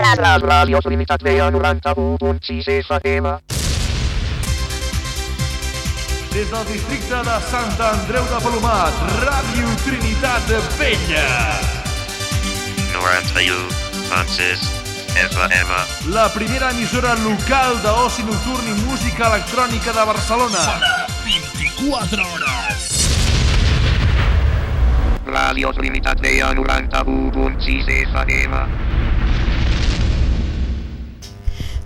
La ràdio Trinitat Vella 91.6 FM. Des del districte de Sant Andreu de Palomat, Ràdio Trinitat Vella. 91.6 FM. La primera emissora local d'oci nocturn i música electrònica de Barcelona. 24 hores. Ràdio Trinitat Vella 91.6 FM.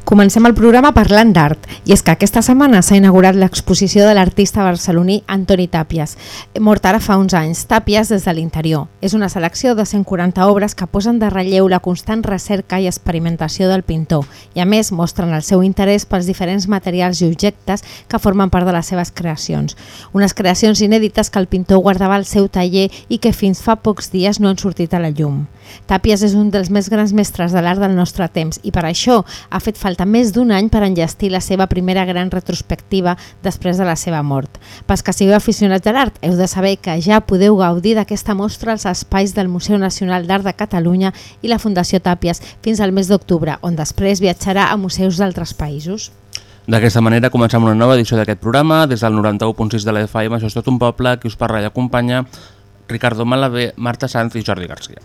Comencem el programa parlant d'art, i és que aquesta setmana s'ha inaugurat l'exposició de l'artista barceloní Antoni Tàpies, mort ara fa uns anys, Tàpies des de l'interior. És una selecció de 140 obres que posen de relleu la constant recerca i experimentació del pintor, i a més mostren el seu interès pels diferents materials i objectes que formen part de les seves creacions. Unes creacions inèdites que el pintor guardava al seu taller i que fins fa pocs dies no han sortit a la llum. Tàpies és un dels més grans mestres de l'art del nostre temps i per això ha fet falta més d'un any per enllestir la seva primera gran retrospectiva després de la seva mort. Pels que sigueu aficionats a l'art, heu de saber que ja podeu gaudir d'aquesta mostra als espais del Museu Nacional d'Art de Catalunya i la Fundació Tàpies fins al mes d'octubre, on després viatjarà a museus d'altres països. D'aquesta manera comencem una nova edició d'aquest programa. Des del 91.6 de la FM, això és tot un poble, qui us parla i acompanya Ricardo Malavé, Marta Sanz i Jordi Garcia.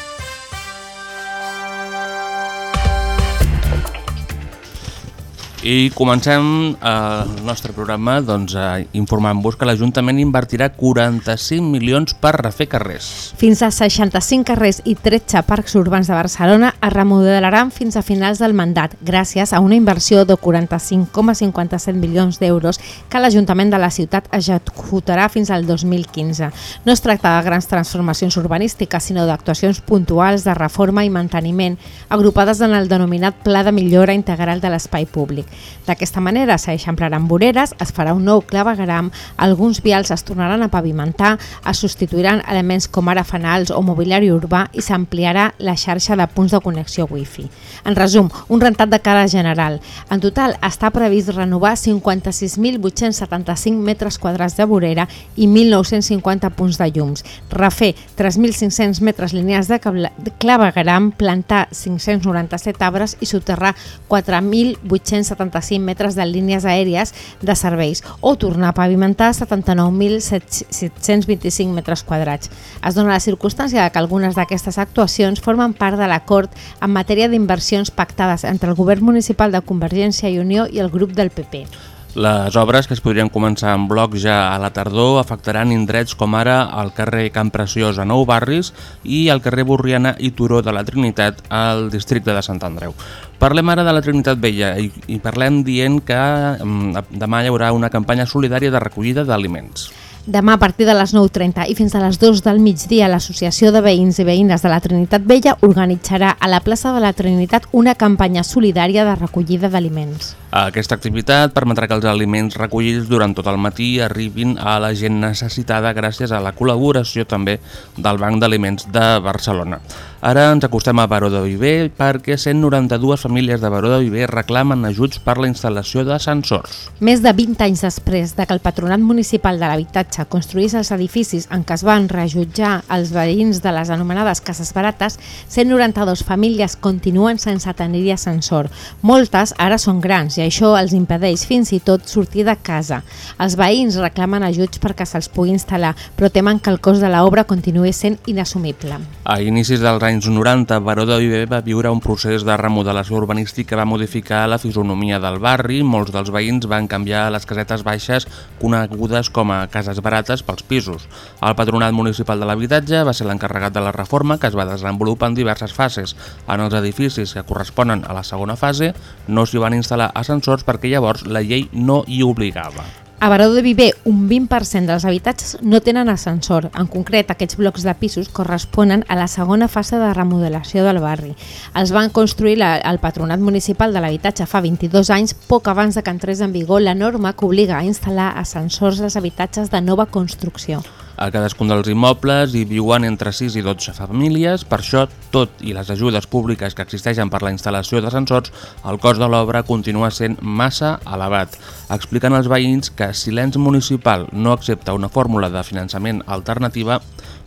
I comencem eh, el nostre programa doncs, informant-vos que l'Ajuntament invertirà 45 milions per refer carrers. Fins a 65 carrers i 13 parcs urbans de Barcelona es remodelaran fins a finals del mandat, gràcies a una inversió de 45,57 milions d'euros que l'Ajuntament de la ciutat executarà fins al 2015. No es tracta de grans transformacions urbanístiques, sinó d'actuacions puntuals de reforma i manteniment, agrupades en el denominat Pla de Millora Integral de l'Espai Públic. D'aquesta manera s'eixamplaran voreres, es farà un nou clavegaram, alguns vials es tornaran a pavimentar, es substituiran elements com ara fanals o mobiliari urbà i s'ampliarà la xarxa de punts de connexió wifi. En resum, un rentat de cara general. En total està previst renovar 56.875 metres quadrats de vorera i 1.950 punts de llums, refer 3.500 metres lineals de clavegaram, plantar 597 arbres i soterrar 4.875 metres de línies aèries de serveis o tornar a pavimentar 79.725 metres quadrats. Es dona la circumstància de que algunes d'aquestes actuacions formen part de l'acord en matèria d'inversions pactades entre el govern municipal de Convergència i Unió i el grup del PP. Les obres, que es podrien començar en bloc ja a la tardor, afectaran indrets com ara el carrer Camp Preciós a Nou Barris i el carrer Borriana i Turó de la Trinitat al districte de Sant Andreu. Parlem ara de la Trinitat Vella i, i parlem dient que mm, demà hi haurà una campanya solidària de recollida d'aliments. Demà a partir de les 9.30 i fins a les 2 del migdia l'Associació de Veïns i Veïnes de la Trinitat Vella organitzarà a la plaça de la Trinitat una campanya solidària de recollida d'aliments. Aquesta activitat permetrà que els aliments recollits durant tot el matí arribin a la gent necessitada gràcies a la col·laboració també del Banc d'Aliments de Barcelona. Ara ens acostem a Baró de Viver perquè 192 famílies de Baró de Viver reclamen ajuts per la instal·lació d'ascensors. Més de 20 anys després de que el Patronat Municipal de l'Habitatge construís els edificis en què es van rejutjar els veïns de les anomenades cases barates, 192 famílies continuen sense tenir ascensor. Moltes ara són grans i això els impedeix fins i tot sortir de casa. Els veïns reclamen ajuts perquè se'ls pugui instal·lar, però temen que el cost de l'obra continuï sent inassumible. A inicis dels anys 90, Baró de Viver va viure un procés de remodelació urbanística que va modificar la fisonomia del barri. Molts dels veïns van canviar les casetes baixes conegudes com a cases barates pels pisos. El Patronat Municipal de l'Habitatge va ser l'encarregat de la reforma que es va desenvolupar en diverses fases. En els edificis que corresponen a la segona fase no s'hi van instal·lar ascensors perquè llavors la llei no hi obligava. A Baró de Viver, un 20% dels habitatges no tenen ascensor. En concret, aquests blocs de pisos corresponen a la segona fase de remodelació del barri. Els van construir la, el Patronat Municipal de l'Habitatge fa 22 anys, poc abans de que entrés en vigor la norma que obliga a instal·lar ascensors als habitatges de nova construcció. A cadascun dels immobles hi viuen entre 6 i 12 famílies, per això, tot i les ajudes públiques que existeixen per la instal·lació d'ascensors, el cost de l'obra continua sent massa elevat. Expliquen els veïns que si l'ens municipal no accepta una fórmula de finançament alternativa,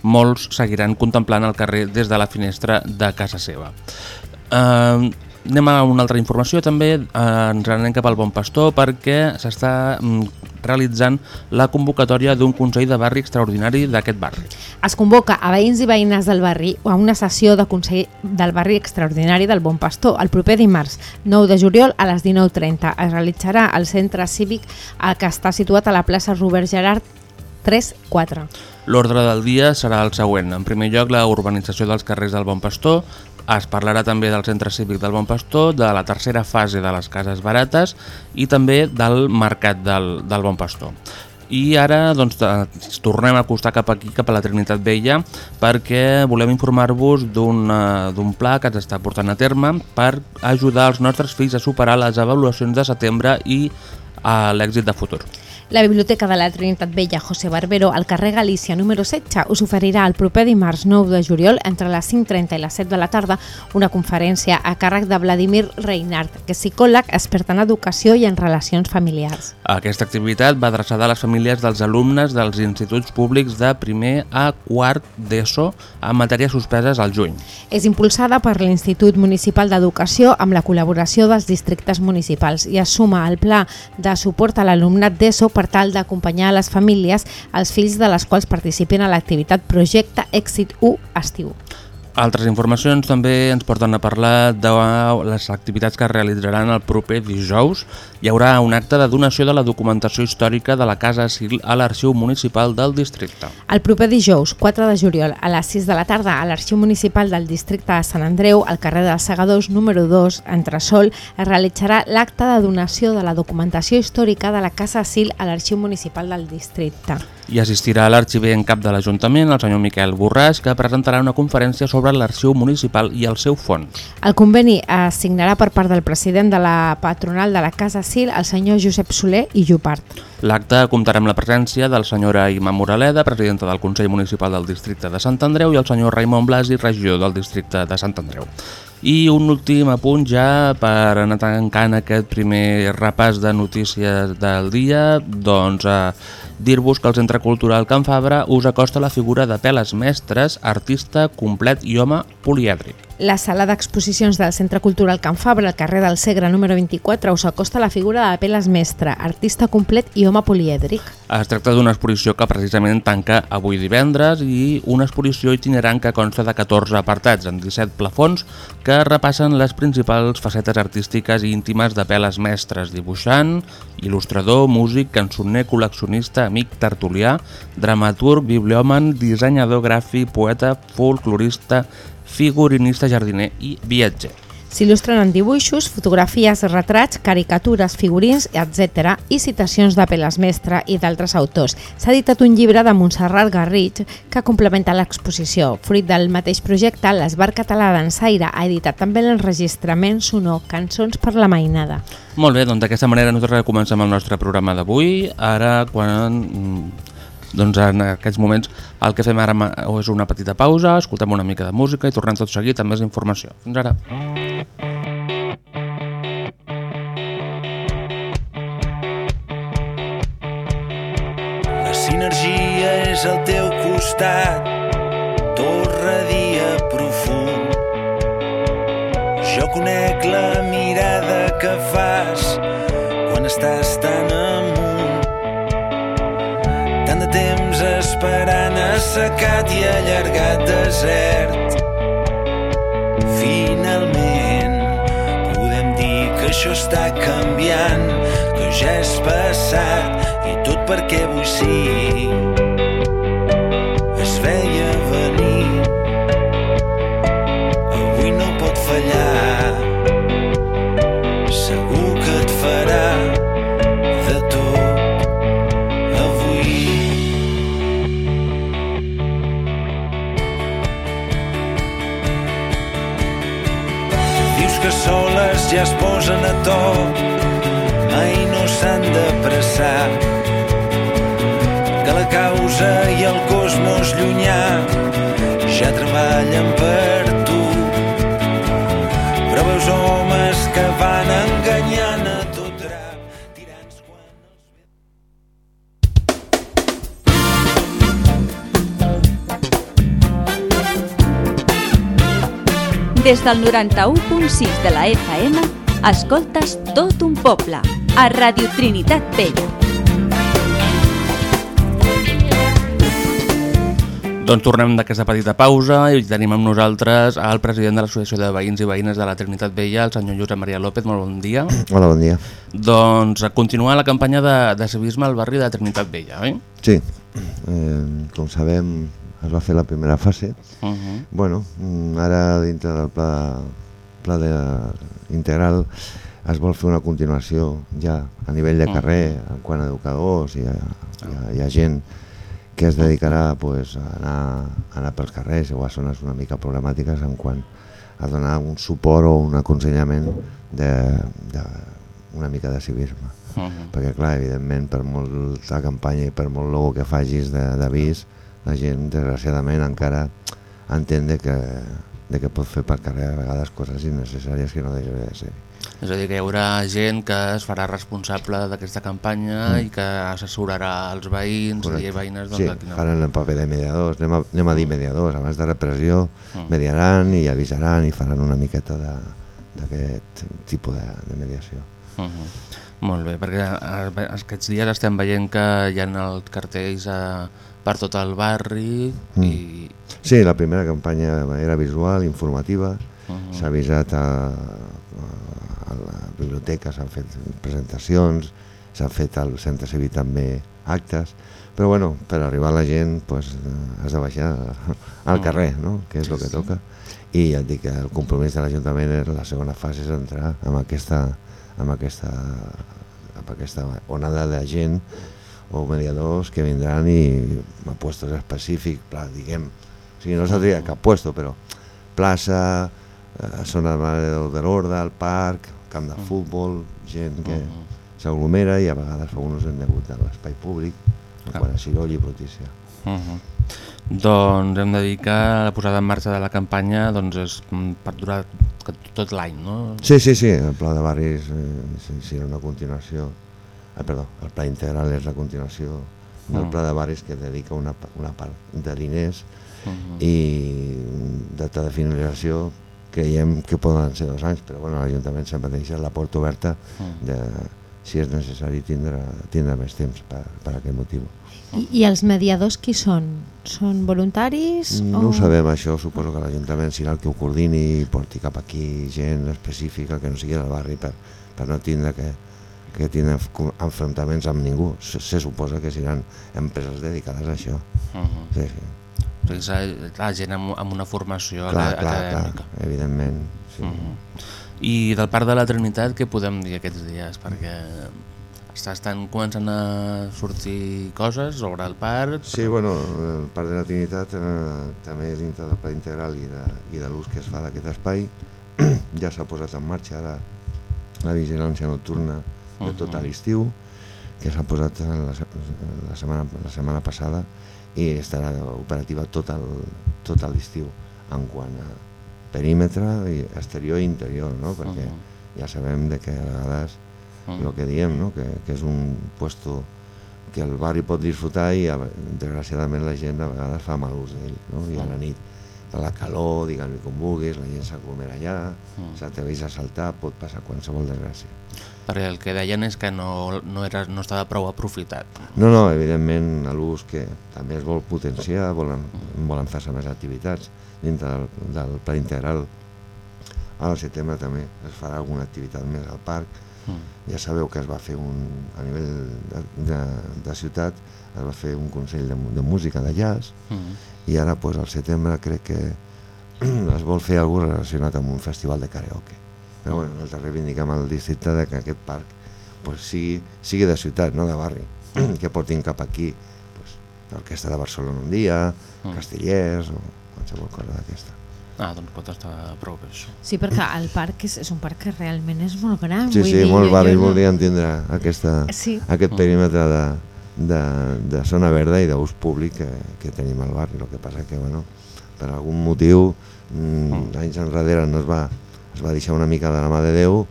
molts seguiran contemplant el carrer des de la finestra de casa seva. Uh, anem a una altra informació també, eh, ens anem cap al Bon Pastor perquè s'està mm, realitzant la convocatòria d'un Consell de Barri extraordinari d'aquest barri. Es convoca a veïns i veïnes del barri a una sessió de Consell del Barri Extraordinari del Bon Pastor el proper dimarts 9 de juliol a les 19.30. Es realitzarà al centre cívic que està situat a la plaça Robert Gerard 3-4. L'ordre del dia serà el següent. En primer lloc, la urbanització dels carrers del Bon Pastor, es parlarà també del centre cívic del Bon Pastor, de la tercera fase de les cases barates i també del mercat del, del Bon Pastor. I ara doncs, ens tornem a acostar cap aquí, cap a la Trinitat Vella, perquè volem informar-vos d'un uh, pla que ens està portant a terme per ajudar els nostres fills a superar les avaluacions de setembre i uh, l'èxit de futur. La Biblioteca de la Trinitat Vella José Barbero al carrer Galícia número 16 us oferirà el proper dimarts 9 de juliol entre les 5.30 i les 7 de la tarda una conferència a càrrec de Vladimir Reinhardt, que és psicòleg expert en educació i en relacions familiars. Aquesta activitat va adreçada a les famílies dels alumnes dels instituts públics de primer a quart d'ESO en matèries suspeses al juny. És impulsada per l'Institut Municipal d'Educació amb la col·laboració dels districtes municipals i es suma al pla de suport a l'alumnat d'ESO per tal d'acompanyar les famílies els fills de les quals participin a l'activitat Projecte Èxit 1 Estiu. Altres informacions també ens porten a parlar de les activitats que es realitzaran el proper dijous. Hi haurà un acte de donació de la documentació històrica de la Casa Sil a l'Arxiu Municipal del districte. El proper dijous, 4 de juliol, a les 6 de la tarda, a l'Arxiu Municipal del districte de Sant Andreu, al carrer dels Segadors número 2, entre Sol, es realitzarà l'acte de donació de la documentació històrica de la Casa Sil a l'Arxiu Municipal del districte. I assistirà l'arxiver en cap de l'Ajuntament, el senyor Miquel Borràs, que presentarà una conferència sobre l'arxiu municipal i el seu fons. El conveni es signarà per part del president de la patronal de la Casa Sil, el senyor Josep Soler i Jupart. L'acte comptarà amb la presència del senyora Ima Moraleda, presidenta del Consell Municipal del Districte de Sant Andreu, i el senyor Raimon Blasi, regidor del Districte de Sant Andreu. I un últim apunt ja per anar tancant aquest primer repàs de notícies del dia, doncs eh, dir-vos que el Centre Cultural Can Fabra us acosta la figura de Peles Mestres, artista complet i home polièdric. La sala d'exposicions del Centre Cultural Can Fabra, al carrer del Segre número 24, us acosta la figura de Peles Mestre, artista complet i home polièdric. Es tracta d'una exposició que precisament tanca avui divendres i una exposició itinerant que consta de 14 apartats en 17 plafons que repassen les principals facetes artístiques i íntimes de Peles Mestres, dibuixant, il·lustrador, músic, cançoner, col·leccionista, amic, tertulià, dramaturg, bibliòman, dissenyador gràfic, poeta, folclorista, figurinista, jardiner i viatger. S'il·lustren en dibuixos, fotografies, retrats, caricatures, figurins, etc. i citacions de Peles Mestre i d'altres autors. S'ha editat un llibre de Montserrat Garrig que complementa l'exposició. Fruit del mateix projecte, l'Esbar Català d'Ensaire ha editat també l'enregistrament sonor Cançons per la Mainada. Molt bé, doncs d'aquesta manera nosaltres comencem el nostre programa d'avui. Ara, quan doncs en aquests moments el que fem ara és una petita pausa, escoltem una mica de música i tornem tot seguit amb més informació. Fins ara. La sinergia és al teu costat, torre dia profund. Jo conec la mirada que fas quan estàs tan esperant assecat i allargat desert. Finalment podem dir que això està canviant, que ja és passat i tot perquè avui sí es veia ja es posen a to, mai no s'han d'apressar. Que la causa i el cosmos llunyà ja treballen per tu. Però veus homes que van enganyant Des del 91.6 de la FM, escoltes tot un poble, a Radio Trinitat Vella. Doncs tornem d'aquesta petita pausa i tenim amb nosaltres el president de l'Associació de Veïns i Veïnes de la Trinitat Vella, el senyor Josep Maria López. Molt bon dia. Hola, bon dia. Doncs continua la campanya de, de civisme al barri de Trinitat Vella, oi? Sí, eh, com sabem es va fer la primera fase. Uh -huh. Bueno, mm, ara dintre del pla, pla de, integral es vol fer una continuació ja a nivell de carrer, en quant a educadors i a, i a, i a gent que es dedicarà pues, a, anar, a anar pels carrers o a zones una mica problemàtiques en quant a donar un suport o un aconsellament de, de una mica de civisme. Uh -huh. perquè clar, evidentment per molta campanya i per molt logo que facis de- d'avís la gent desgraciadament encara entén de que, de que pot fer per carrer a vegades coses innecessàries que no deixaria de ser. És a dir, que hi haurà gent que es farà responsable d'aquesta campanya i que assessorarà els veïns i veïnes doncs, sí, quina faran el paper de mediadors. Anem a, anem a dir mediadors, abans de repressió mediaran i avisaran i faran una miqueta d'aquest tipus de, de mediació. Uh -huh. Molt bé, perquè aquests dies estem veient que hi ha els cartells eh, per tot el barri i... Sí, la primera campanya era visual, informativa, Mhm. s'ha avisat a, a la biblioteca, s'han fet presentacions, s'han fet al centre civil també actes, però bueno, per arribar a la gent pues, eh, has de baixar al carrer, no? que és el que toca. I ja et dic que el compromís de l'Ajuntament és la segona fase és entrar amb aquesta, amb aquesta, amb aquesta onada de gent o mediadors que vindran i a puestos específics, pla, diguem, o sigui, no s'hauria cap puesto, però plaça, eh, zona de, l'Horda, el parc, camp de futbol, gent que s'aglomera i a vegades fa un ús indegut de l'espai públic, en quant a Ciroll i Brutícia. Uh -huh. Doncs hem de dir que la posada en marxa de la campanya doncs, és mm, per durar tot l'any, no? Sí, sí, sí, el pla de barris eh, era una continuació, ah, perdó, el pla integral és la continuació del Mm. pla de barris que dedica una, una part de diners Mhm. i data de finalització creiem que poden ser dos anys, però bueno, l'Ajuntament sempre deixa la porta oberta Mm. de si és necessari tindre, tindre més temps per, per aquest motiu. I, I els mediadors qui són? Són voluntaris? No o... ho sabem, això suposo que l'Ajuntament serà el que ho coordini i porti cap aquí gent específica que no sigui del barri per, per no tindre que, que tindre enfrontaments amb ningú. Se, se suposa que seran empreses dedicades a això. Uh -huh. Sí, sí. Sigui, s'ha- la gent amb, amb una formació Clar, aca- clar, clar, acadèmica. evidentment. Sí. Uh -huh. I del Parc de la Trinitat què podem dir aquests dies? Perquè estan començant a sortir coses sobre el parc. Sí, bueno, el Parc de la Trinitat eh, també dintre del pla integral i de, i de l'ús que es fa d'aquest espai ja s'ha posat en marxa ara la vigilància nocturna de tot l'estiu que s'ha posat la, la, setmana, la setmana passada i estarà operativa tot l'estiu en quant a perímetre i exterior i interior, no? perquè Mhm. ja sabem de que a vegades el que diem, no? que, que és un puesto que el barri pot disfrutar i desgraciadament la gent a vegades fa mal ús d'ell no? i a la nit la calor, digue'm com vulguis, la gent s'aglomera allà, Mm. s'atreveix a saltar, pot passar qualsevol desgràcia. Perquè el que deien és que no, no, era, no estava prou aprofitat. No, no, evidentment l'ús que també es vol potenciar, volen, volen fer-se més activitats dintre del, del pla integral. Al setembre també es farà alguna activitat més al parc. Mm. Ja sabeu que es va fer un, a nivell de, de, de ciutat, es va fer un consell de, de música de jazz Mm. I ara pues, al setembre crec que es vol fer alguna relacionat amb un festival de karaoke. Però bueno, nosaltres reivindiquem al districte de que aquest parc pues, sigui, sigui de ciutat, no de barri, que portin cap aquí pues, l'Orquestra de Barcelona un dia, Mm. Castellers o qualsevol cosa d'aquesta. Ah, doncs pot estar prou bé això. Sí, perquè el parc és, és un parc que realment és molt gran. Sí, vull sí, dir, molts jo- barris jo voldrien tindre aquesta, Sí. aquest perímetre de, de, de zona verda i d'ús públic que, que tenim al barri. El que passa que, bueno, per algun motiu, mm, anys enrere no es va, es va deixar una mica de la mà de Déu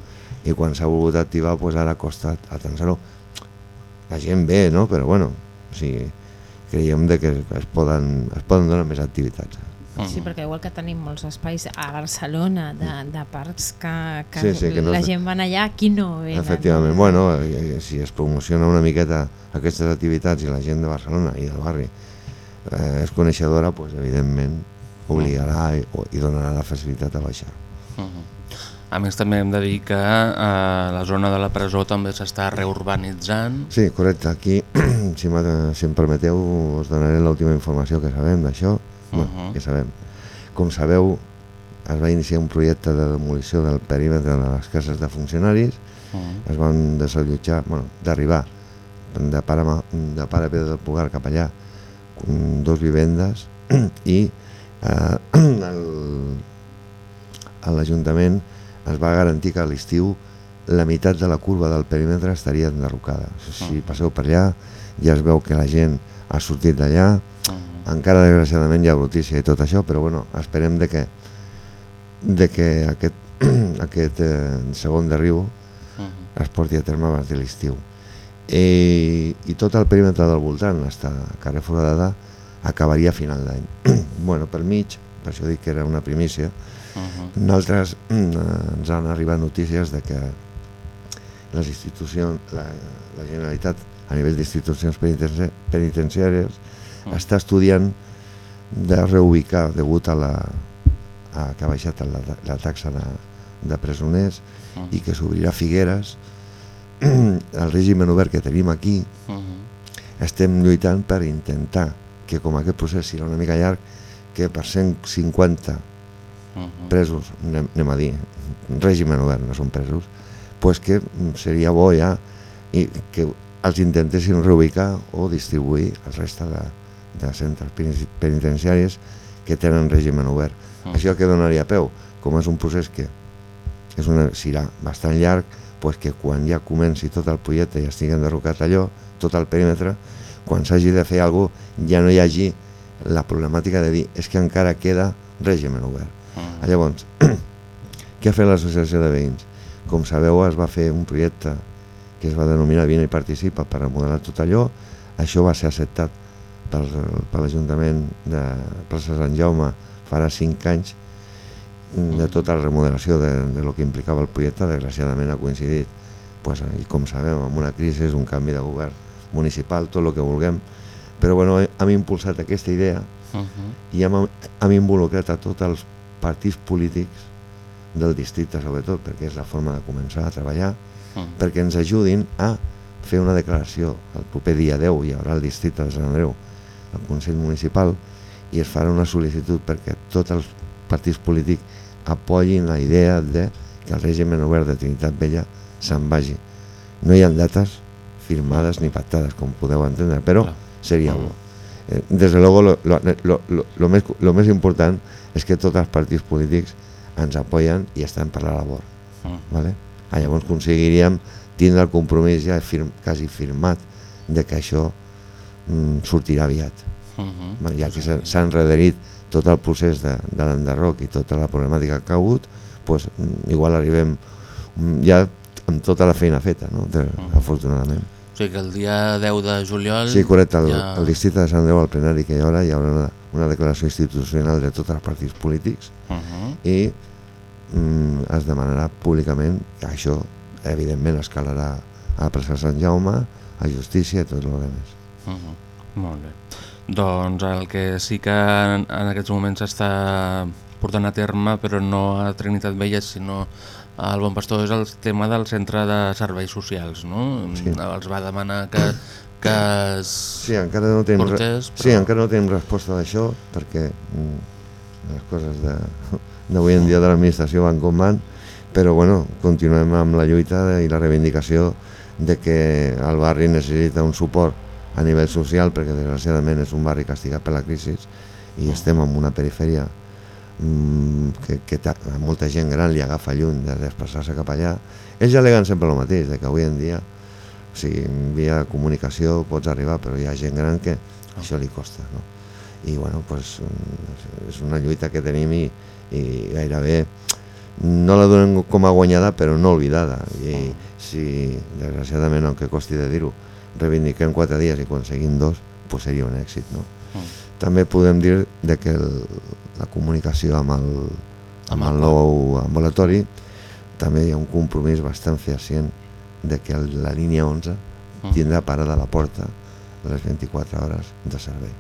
i quan s'ha volgut activar, pues ara costa atençar-ho. La gent ve, no? Però bueno, o sigui, creiem de que es poden, es poden donar més activitats. Sí, perquè igual que tenim molts espais a Barcelona de, de parcs que, que, Sí, sí, que no la gent van allà, aquí no venen. Efectivament, bueno, eh, si es promociona una miqueta aquestes activitats i la gent de Barcelona i del barri eh, és coneixedora, pues, evidentment obligarà i, o- i donarà la facilitat a baixar. A més, també hem de dir que eh, la zona de la presó també s'està reurbanitzant. Sí, correcte, aquí, si, si em permeteu, us donaré l'última informació que sabem d'això, bueno, Mhm. que sabem. Com sabeu, es va iniciar un projecte de demolició del perímetre de les cases de funcionaris, Mhm. es van desallotjar, bueno, d'arribar de pare, de pare Pedro del Pugar cap allà, dos vivendes i eh, l'Ajuntament es va garantir que a l'estiu la meitat de la curva del perímetre estaria enderrocada. Si passeu per allà ja es veu que la gent ha sortit d'allà, encara desgraciadament hi ha brutícia i tot això, però bueno, esperem de que, de que aquest, aquest eh, segon derribo es porti a terme abans de l'estiu. I, I tot el perímetre del voltant, fins a carrer Foradada, acabaria a final d'any. bueno, per mig, per això dic que era una primícia, nosaltres mm, ens han arribat notícies de que les institucions, la, la Generalitat a nivell d'institucions penitencia, penitenciàries està estudiant de reubicar degut a la a que ha baixat la, la taxa de, de presoners i que s'obrirà Figueres. El règim en obert que tenim aquí estem lluitant per intentar que com aquest procés serà una mica llarg que per 150 presos, anem, anem a dir règim en obert, no són presos pues que seria bo ja i que els intentessin reubicar o distribuir el resta de, de centres peniten- penitenciaris que tenen règim obert. Mm. Això que donaria peu, com és un procés que és una, serà bastant llarg, pues que quan ja comenci tot el projecte i estigui enderrocat allò, tot el perímetre, quan s'hagi de fer alguna cosa, ja no hi hagi la problemàtica de dir és que encara queda règim obert. Mm. Llavors, què ha fet l'associació de veïns? Com sabeu, es va fer un projecte que es va denominar Vine i participa per remodelar tot allò. Això va ser acceptat per, per l'Ajuntament de Plaça Sant Jaume farà 5 anys de tota la remodelació de, de lo que implicava el projecte, desgraciadament ha coincidit pues, i com sabem, amb una crisi, un canvi de govern municipal, tot el que vulguem, però bueno, hem impulsat aquesta idea i hem, hem involucrat a tots els partits polítics del districte sobretot, perquè és la forma de començar a treballar, perquè ens ajudin a fer una declaració el proper dia 10 hi haurà el districte de Sant Andreu al Consell Municipal i es farà una sol·licitud perquè tots els partits polítics apoyin la idea de que el règim obert de Trinitat Vella se'n vagi. No hi ha dates firmades ni pactades, com podeu entendre, però seria bo. Eh, Desde luego, lo, lo, lo, lo, més, lo més important és que tots els partits polítics ens apoyen i estan per la labor. Vale? Ah, llavors aconseguiríem tindre el compromís ja firm, quasi firmat de que això mm, sortirà aviat. Vale, ja que s'ha enrederit tot el procés de, de l'enderroc i tota la problemàtica que ha hagut, pues, mm, igual arribem mm, ja amb tota la feina feta, no? de, afortunadament. O sigui que el dia 10 de juliol... Sí, correcte, el, ja... el districte de Sant Andreu al plenari que hi haurà, hi haurà una, una declaració institucional de tots els partits polítics Uh -huh. i mm, es demanarà públicament que això evidentment escalarà a la plaça Sant Jaume, a Justícia i tot el que més. Uh -huh. Molt bé. Doncs el que sí que en, en aquests moments s'està portant a terme, però no a Trinitat Vella, sinó al Bon Pastor, és el tema del centre de serveis socials, no? Sí. Els va demanar que, que es Sí, encara no tenim, portés, sí, encara no tenim resposta d'això perquè mm, les coses de- d'avui en dia de l'administració van com van, però bueno, continuem amb la lluita i la reivindicació de que el barri necessita un suport a nivell social perquè desgraciadament és un barri castigat per la crisi i estem en una perifèria mm, que, que a molta gent gran li agafa lluny de desplaçar-se cap allà, ells aleguen sempre el mateix, de que avui en dia, o sigui, via comunicació pots arribar, però hi ha gent gran que això li costa, no? I bueno, pues, mm, és una lluita que tenim i, i gairebé no la donem com a guanyada però no oblidada. I si desgraciadament aunque costi de dir-ho reivindiquem quatre dies i aconseguim dos pues seria un èxit no? també podem dir de que el, la comunicació amb el, amb el nou ambulatori també hi ha un compromís bastant fehacient de que el, la línia 11 tindrà parada a la porta les 24 hores de servei.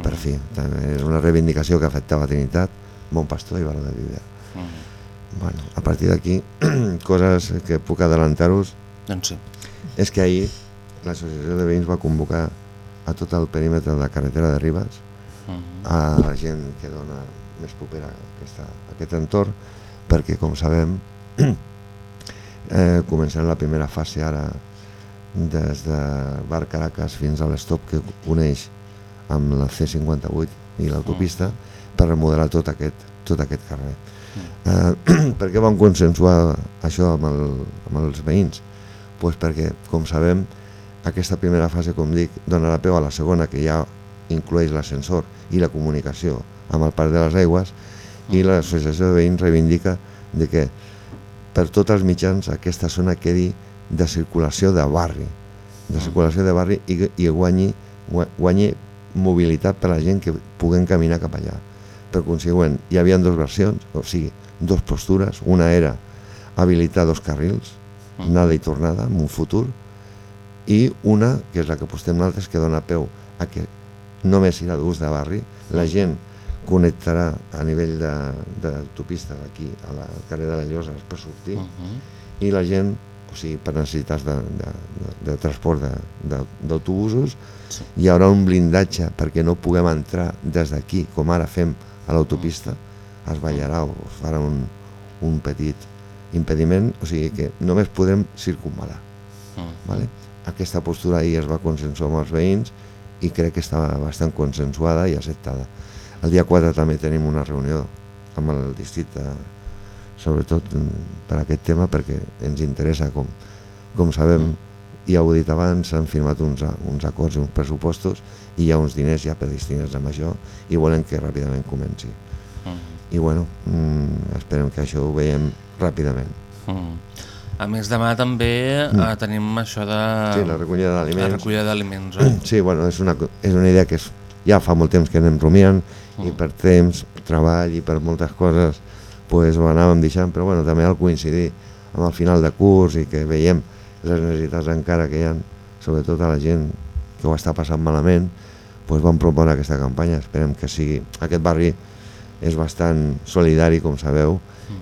Per fi, també és una reivindicació que afectava Trinitat, Bon Pastor i Baró de Viver Bueno, a partir d'aquí, coses que puc adelantar-vos Doncs sí. és que ahir l'associació de veïns va convocar a tot el perímetre de la carretera de Ribes a la gent que dona més propera aquesta, aquest entorn perquè com sabem eh, començant la primera fase ara des de Bar Caracas fins a l'estop que uneix amb la C58 i l'autopista per remodelar tot aquest, tot aquest carrer. Eh, per què vam consensuar això amb, el, amb els veïns? Pues perquè, com sabem, aquesta primera fase, com dic, donarà peu a la segona, que ja inclueix l'ascensor i la comunicació amb el Parc de les Aigües, i l'associació de veïns reivindica de que per tots els mitjans aquesta zona quedi de circulació de barri, de circulació de barri i, i guanyi, gua- guanyi mobilitat per a la gent que puguem caminar cap allà. Per consegüent, hi havia dues versions, o sigui, dos postures, una era habilitar dos carrils, anada i tornada en un futur, i una, que és la que apostem nosaltres, que dona peu a que només serà d'ús de barri, la gent connectarà a nivell de- d'autopista d'aquí a la carrer de la Llosa per sortir i la gent, o sigui, per necessitats de, de, de, de transport d'autobusos, hi haurà un blindatge perquè no puguem entrar des d'aquí, com ara fem a l'autopista, es ballarà o es farà un, un petit impediment, o sigui que només podem circunvalar. Vale? Aquesta postura ahir es va consensuar amb els veïns i crec que estava bastant consensuada i acceptada. El dia 4 també tenim una reunió amb el districte, sobretot mm, per aquest tema, perquè ens interessa, com, com sabem, i ja ho he dit abans, s'han firmat uns, uns acords i uns pressupostos i hi ha uns diners ja predestinats amb això i volen que ràpidament comenci. I bueno, mm, esperem que això ho veiem ràpidament. Mm. A més, demà també Mm. eh, tenim això de... Sí, la recollida d'aliments. La recollida d'aliments, eh? Sí, bueno, és una, és una idea que és, ja fa molt temps que anem rumiant i per temps, treball i per moltes coses pues, ho anàvem deixant, però bueno, també al coincidir amb el final de curs i que veiem les necessitats encara que hi ha, sobretot a la gent que ho està passant malament, pues vam proposa aquesta campanya, esperem que sigui... Aquest barri és bastant solidari, com sabeu,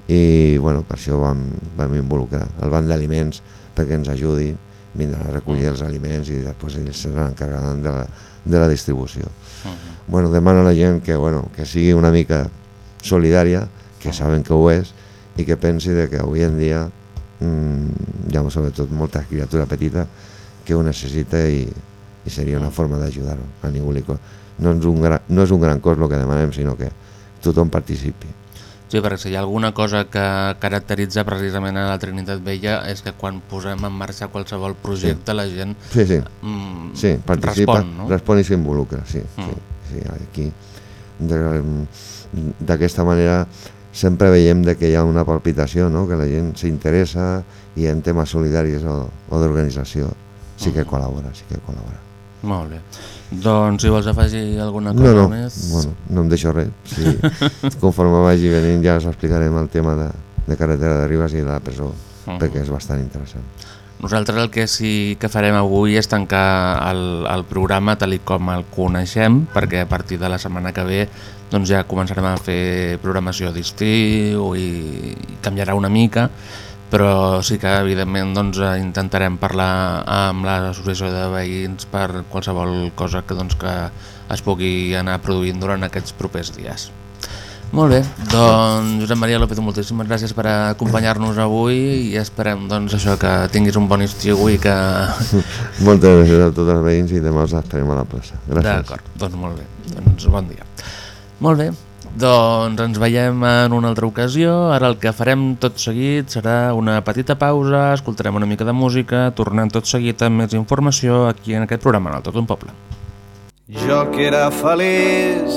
i bueno, per això vam, vam involucrar el banc d'aliments perquè ens ajudi, vindran a recollir els aliments i després ells se n'encarregaran de, la, de la distribució. Bueno, demano a la gent que, bueno, que sigui una mica solidària, que saben que ho és, i que pensi de que avui en dia mmm, hi ha sobretot molta criatura petita que ho necessita i, i seria una forma d'ajudar-ho. A ningú li no, és un gran, no és un gran cos el que demanem, sinó que tothom participi. Sí, perquè si hi ha alguna cosa que caracteritza precisament a la Trinitat Vella és que quan posem en marxa qualsevol projecte la gent Sí, sí. mm, Sí, participa, respon, no? respon i s'involucra, sí, sí, sí, aquí d'aquesta manera sempre veiem de que hi ha una palpitació, no? que la gent s'interessa i en temes solidaris o, o d'organització sí que col·labora, sí que col·labora. Molt bé. Doncs si vols afegir alguna No, cosa no, més... bueno, no em deixo res. Sí, conforme vagi venint ja us explicarem el tema de, de carretera de Ribes i de la presó, Mhm. perquè és bastant interessant. Nosaltres el que sí que farem avui és tancar el, el programa tal i com el coneixem, perquè a partir de la setmana que ve doncs ja començarem a fer programació d'estiu i, i canviarà una mica, però sí que evidentment doncs, eh, intentarem parlar amb l'associació de veïns per qualsevol cosa que, doncs, que es pugui anar produint durant aquests propers dies. Molt bé, doncs Josep Maria López, moltíssimes gràcies per acompanyar-nos avui i esperem doncs, això que tinguis un bon estiu i que... Moltes gràcies a tots els veïns i demà us esperem a la plaça. Gràcies. D'acord, doncs molt bé, doncs bon dia. Molt bé, Doncs ens veiem en una altra ocasió. Ara el que farem tot seguit serà una petita pausa, escoltarem una mica de música, tornem tot seguit amb més informació aquí en aquest programa, en el Tot un Poble. Jo que era feliç,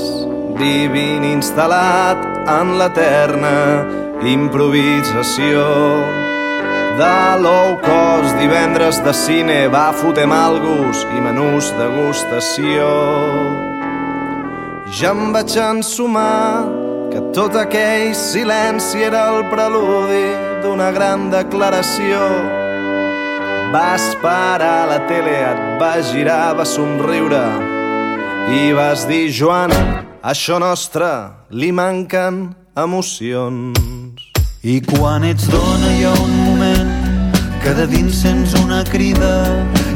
vivint instal·lat en l'eterna improvisació. De low cost, divendres de cine, va fotem algos i menús degustació. Ja em vaig ensumar que tot aquell silenci era el preludi d'una gran declaració. Vas parar la tele, et vas girar, vas somriure i vas dir, Joan, això nostre li manquen emocions. I quan ets dona hi ha un moment que de dins sents una crida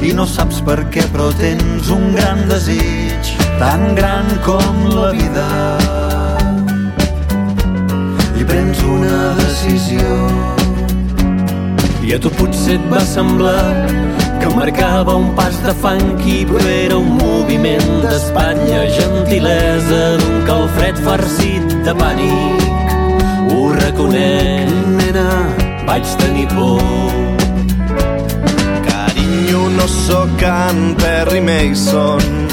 i no saps per què però tens un gran desig tan gran com la vida. I prens una decisió. I a tu potser et va semblar que marcava un pas de funky però era un moviment d'espatlla gentilesa d'un calfred farcit de pànic. Ho reconec, nena, vaig tenir por. No sóc en Perry Mason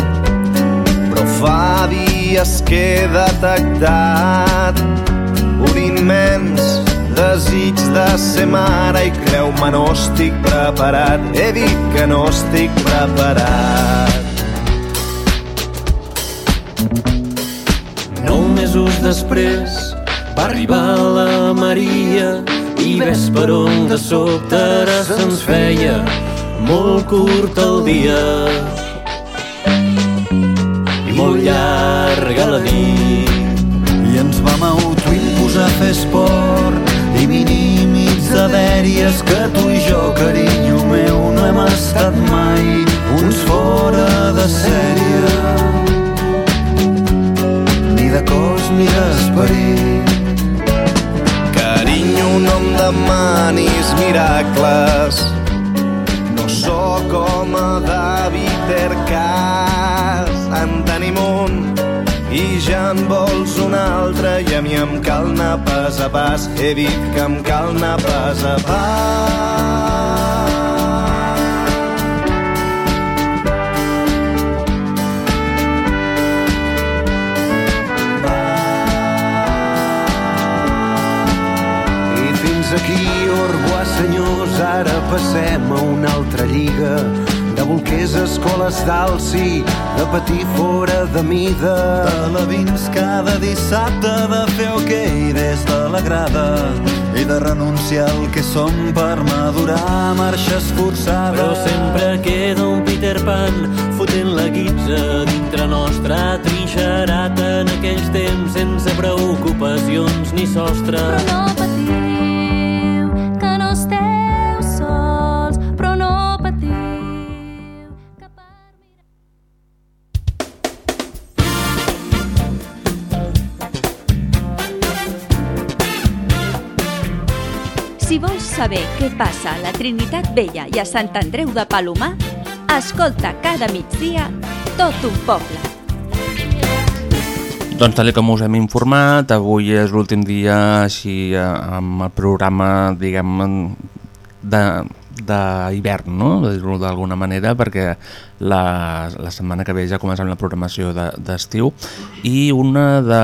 fa dies que he detectat un immens desig de ser mare i creu-me no estic preparat. He dit que no estic preparat. Nou mesos després va arribar la Maria i ves per on de sobte ara se'ns feia molt curt el dia molt llarga la nit. I ens vam autoimposar fer esport. I minimitzar dèries que tu i jo, carinyo meu, no hem estat mai uns fora de sèrie. Ni de cos ni d'esperit. Carinyo, no em demanis miracles ja en vols un altre i a mi em cal anar pas a pas. He dit que em cal anar pas a pas. Aquí, Orboa, senyors, ara passem a una altra lliga de bolquers, escoles d'alci, de patir fora de mida. De vins cada dissabte, de fer ok des de la grada i de renunciar al que som per madurar marxes forçades. però sempre queda un Peter Pan fotent la guitza dintre nostra trinxerat en aquells temps sense preocupacions ni sostre Però no saber què passa a la Trinitat Vella i a Sant Andreu de Palomar, escolta cada migdia tot un poble. Doncs tal com us hem informat, avui és l'últim dia així eh, amb el programa, diguem, d'hivern, no? d'alguna manera, perquè la, la setmana que ve ja comencem la programació d'estiu de, i una de,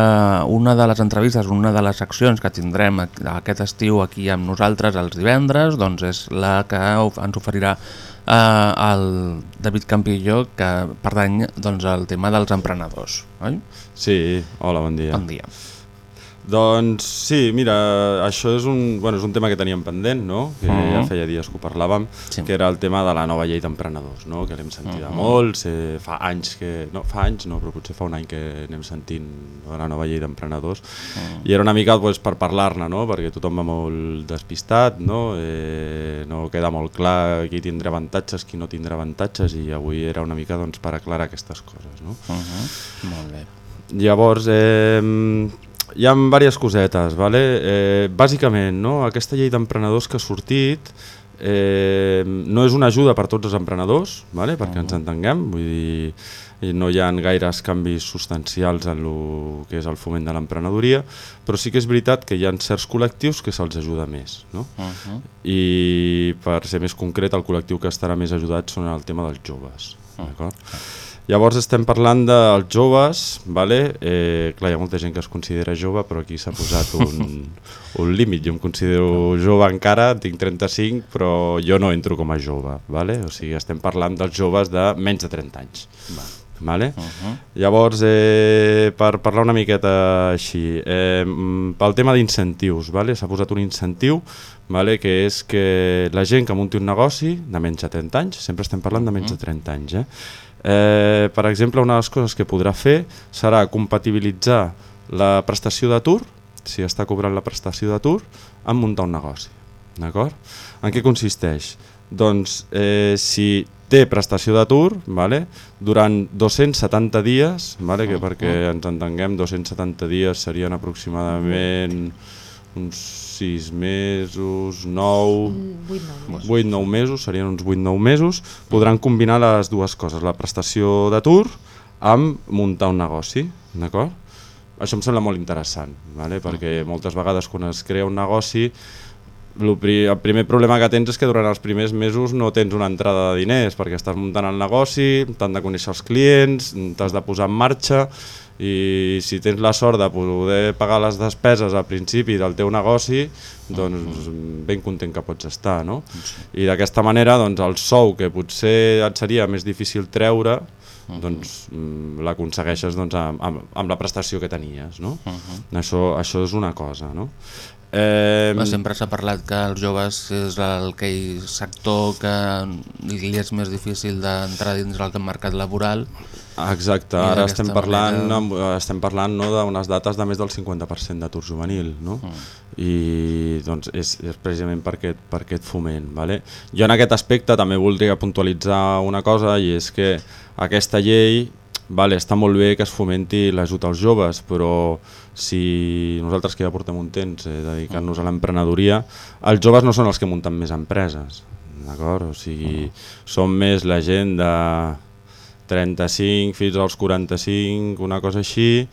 una de les entrevistes, una de les seccions que tindrem aquest estiu aquí amb nosaltres els divendres, doncs és la que ens oferirà eh, el David Campillo, que pertany doncs, al tema dels emprenedors. Oi? Sí, hola, bon dia. Bon dia. Doncs sí, mira, això és un, bueno, és un tema que teníem pendent, no? que uh -huh. ja Mhm. feia dies que ho parlàvem, Sí. que era el tema de la nova llei d'emprenedors, no? que l'hem sentit uh Mhm. -huh. molts, eh, fa anys que... No, fa anys no, però potser fa un any que anem sentint de la nova llei d'emprenedors, uh Mhm. -huh. i era una mica pues, per parlar-ne, no? perquè tothom va molt despistat, no? Eh, no queda molt clar qui tindrà avantatges, qui no tindrà avantatges, i avui era una mica doncs, per aclarar aquestes coses. No? Uh -huh. Molt bé. Llavors, eh, hi ha diverses cosetes, vale? eh, bàsicament, no? aquesta llei d'emprenedors que ha sortit eh, no és una ajuda per tots els emprenedors, vale? perquè ens entenguem, vull dir, no hi ha gaires canvis substancials en el que és el foment de l'emprenedoria, però sí que és veritat que hi ha certs col·lectius que se'ls ajuda més. No? Uh -huh. I per ser més concret, el col·lectiu que estarà més ajudat són el tema dels joves. d'acord? Llavors estem parlant dels joves, vale? eh, clar, hi ha molta gent que es considera jove, però aquí s'ha posat un, un límit. Jo em considero jove encara, tinc 35, però jo no entro com a jove. Vale? O sigui, estem parlant dels joves de menys de 30 anys. Va. Vale? Uh -huh. Llavors, eh, per parlar una miqueta així, eh, pel tema d'incentius, vale? s'ha posat un incentiu vale? que és que la gent que munti un negoci de menys de 30 anys, sempre estem parlant de menys de 30 anys, eh? Eh, per exemple, una de les coses que podrà fer serà compatibilitzar la prestació d'atur, si està cobrant la prestació d'atur, amb muntar un negoci. D'acord? En què consisteix? Doncs eh, si té prestació d'atur vale? durant 270 dies, vale? que perquè ens entenguem 270 dies serien aproximadament uns 6 mesos, 9, 8-9 mesos, serien uns 8-9 mesos, podran combinar les dues coses, la prestació d'atur amb muntar un negoci, d'acord? Això em sembla molt interessant, vale? perquè moltes vegades quan es crea un negoci el, pri el primer problema que tens és que durant els primers mesos no tens una entrada de diners perquè estàs muntant el negoci, t'han de conèixer els clients, t'has de posar en marxa i si tens la sort de poder pagar les despeses al principi del teu negoci, doncs ben content que pots estar. No? I d'aquesta manera doncs, el sou que potser et seria més difícil treure doncs mm, l'aconsegueixes doncs, amb, amb, amb la prestació que tenies. No? això, això és una cosa. No? Eh, sempre s'ha parlat que els joves és el aquell sector que li és més difícil d'entrar dins del mercat laboral. Exacte, ara estem parlant, manera- estem parlant no, d'unes dates de més del 50% d'atur juvenil, no? Mm. i doncs, és, és precisament per aquest, per aquest foment. Vale? Jo en aquest aspecte també voldria puntualitzar una cosa i és que aquesta llei vale, està molt bé que es fomenti l'ajut als joves, però si nosaltres que ja portem un temps eh, dedicant-nos a l'emprenedoria, els joves no són els que munten més empreses, d'acord? O sigui, són més la gent de 35 fins als 45, una cosa així,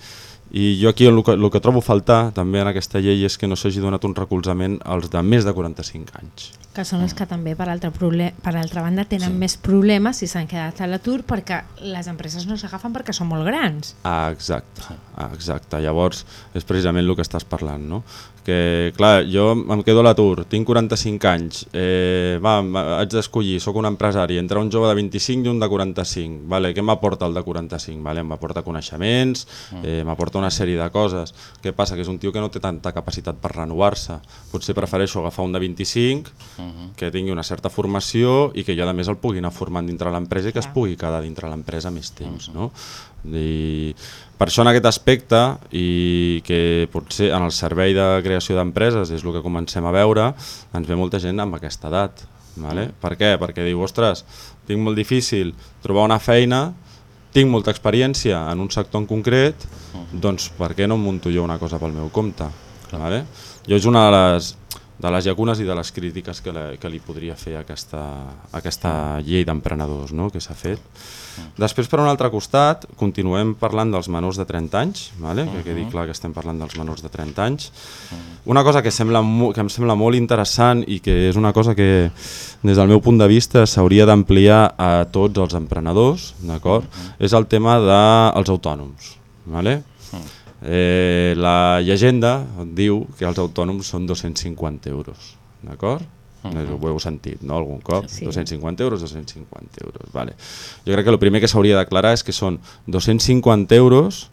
i jo aquí el que, el que trobo a faltar també en aquesta llei és que no s'hagi donat un recolzament als de més de 45 anys. que són els que també per altra, per altra banda tenen sí. més problemes si s'han quedat a l'atur perquè les empreses no s'agafen perquè són molt grans. Ah, exacte, ah, exacte. Llavors és precisament el que estàs parlant, no? Que, clar, jo em quedo a l'atur, tinc 45 anys, eh, va, haig d'escollir, sóc un empresari, entre un jove de 25 i un de 45, vale, què m'aporta el de 45? Vale, m'aporta coneixements, eh, m'aporta una sèrie de coses. Què passa? Que és un tio que no té tanta capacitat per renovar-se. Potser prefereixo agafar un de 25, que tingui una certa formació i que jo a més el pugui anar formant dintre l'empresa i que es pugui quedar dintre l'empresa més temps. No? I per això en aquest aspecte i que potser en el servei de creació d'empreses és el que comencem a veure, ens ve molta gent amb aquesta edat. Vale? Per què? Perquè diu, ostres, tinc molt difícil trobar una feina, tinc molta experiència en un sector en concret, doncs per què no em munto jo una cosa pel meu compte? Vale? Jo és una de les, de les llacunes i de les crítiques que, la, que li podria fer a aquesta, aquesta llei d'emprenedors no? que s'ha fet. Després, per un altre costat, continuem parlant dels menors de 30 anys, vale? que quedi clar que estem parlant dels menors de 30 anys. Una cosa que, sembla, que em sembla molt interessant i que és una cosa que, des del meu punt de vista, s'hauria d'ampliar a tots els emprenedors, d'acord? És el tema dels autònoms. Vale? Eh, la llegenda diu que els autònoms són 250 euros, d'acord? Uh Ho heu sentit, no?, algun cop? Sí. 250 euros, 250 euros, vale. Jo crec que el primer que s'hauria d'aclarar és que són 250 euros,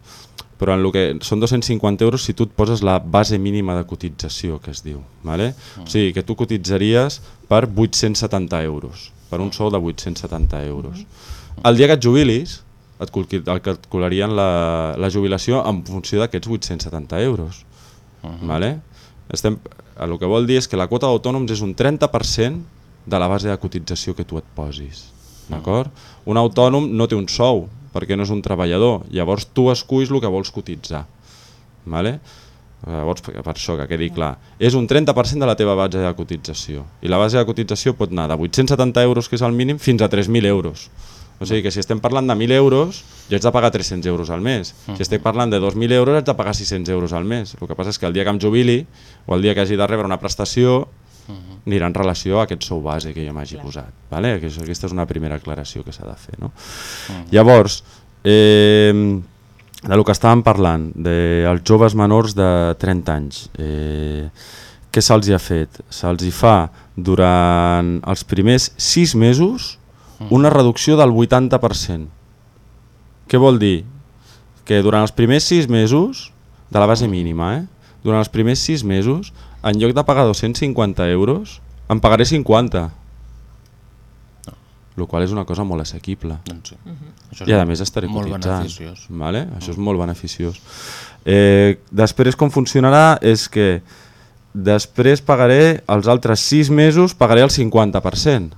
però en el que són 250 euros si tu et poses la base mínima de cotització, que es diu, vale? O sigui, que tu cotitzaries per 870 euros, per un sou de 870 euros. El dia que et jubilis, et calcu- et calcularien la, la jubilació en funció d'aquests 870 euros. Vale? Estem, el que vol dir és que la quota d'autònoms és un 30% de la base de cotització que tu et posis. D'acord? Un autònom no té un sou, perquè no és un treballador, llavors tu esculls el que vols cotitzar. Vale? Llavors, per això, que quedi clar, és un 30% de la teva base de cotització. I la base de cotització pot anar de 870 euros, que és el mínim, fins a 3.000 euros. O sigui que si estem parlant de 1.000 euros, jo haig de pagar 300 euros al mes. Si estic parlant de 2.000 euros, haig de pagar 600 euros al mes. El que passa és que el dia que em jubili, o el dia que hagi de rebre una prestació, anirà en relació a aquest sou base que jo m'hagi posat. Vale? Aquesta és una primera aclaració que s'ha de fer. No? Llavors, eh, de lo que estàvem parlant, dels joves menors de 30 anys, eh, què se'ls ha fet? Se'ls hi fa durant els primers 6 mesos una reducció del 80%. Què vol dir? Que durant els primers 6 mesos, de la base mínima, eh? durant els primers 6 mesos, en lloc de pagar 250 euros, em pagaré 50. El qual és una cosa molt assequible. Doncs sí. Això és I a més estaré molt cotitzant. beneficiós. Vale? Això és molt beneficiós. Eh, després com funcionarà és que després pagaré els altres 6 mesos, pagaré el 50%.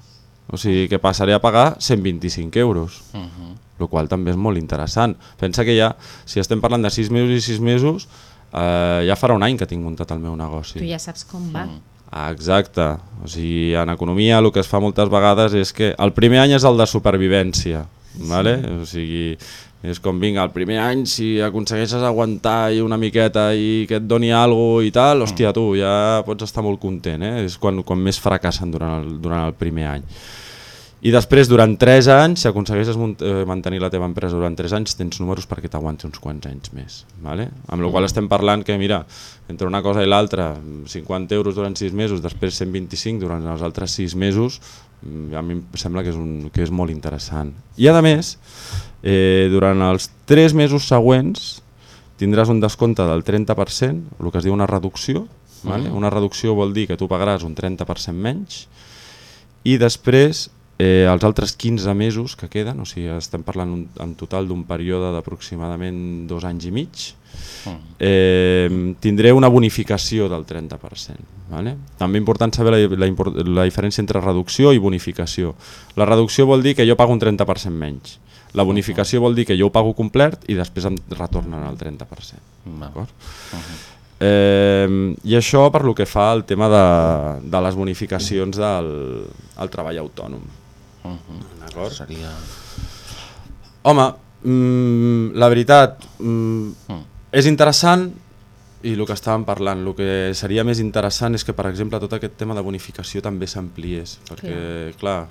O sigui que passaré a pagar 125 euros. Uh -huh. el qual també és molt interessant. Pensa que ja, si estem parlant de 6 mesos i 6 mesos, eh, ja farà un any que tinc muntat el meu negoci. Tu ja saps com va. Ah, exacte. O sigui, en economia el que es fa moltes vegades és que el primer any és el de supervivència, vale? o sigui, és com, vinga, el primer any si aconsegueixes aguantar i una miqueta i que et doni alguna cosa i tal, hòstia, tu ja pots estar molt content, eh? és quan, quan més fracassen durant el, durant el primer any. I després, durant 3 anys, si aconsegueixes eh, mantenir la teva empresa durant 3 anys, tens números perquè t'aguanti uns quants anys més. Vale? Amb la qual estem parlant que, mira, entre una cosa i l'altra, 50 euros durant 6 mesos, després 125 durant els altres 6 mesos, mm, a mi em sembla que és, un, que és molt interessant. I a més, eh, durant els 3 mesos següents tindràs un descompte del 30%, el que es diu una reducció. Vale? Mhm. Una reducció vol dir que tu pagaràs un 30% menys i després eh, els altres 15 mesos que queden, o sigui, estem parlant un, en total d'un període d'aproximadament dos anys i mig, eh, tindré una bonificació del 30%. Vale? També important saber la, la, la diferència entre reducció i bonificació. La reducció vol dir que jo pago un 30% menys. La bonificació vol dir que jo ho pago complet i després em retornen el 30%. D'acord? Eh, I això per lo que fa al tema de, de les bonificacions del al treball autònom. D'acord? Seria... Home, mm, la veritat, mm, és interessant i el que estàvem parlant, el que seria més interessant és que, per exemple, tot aquest tema de bonificació també s'ampliés, perquè, clar,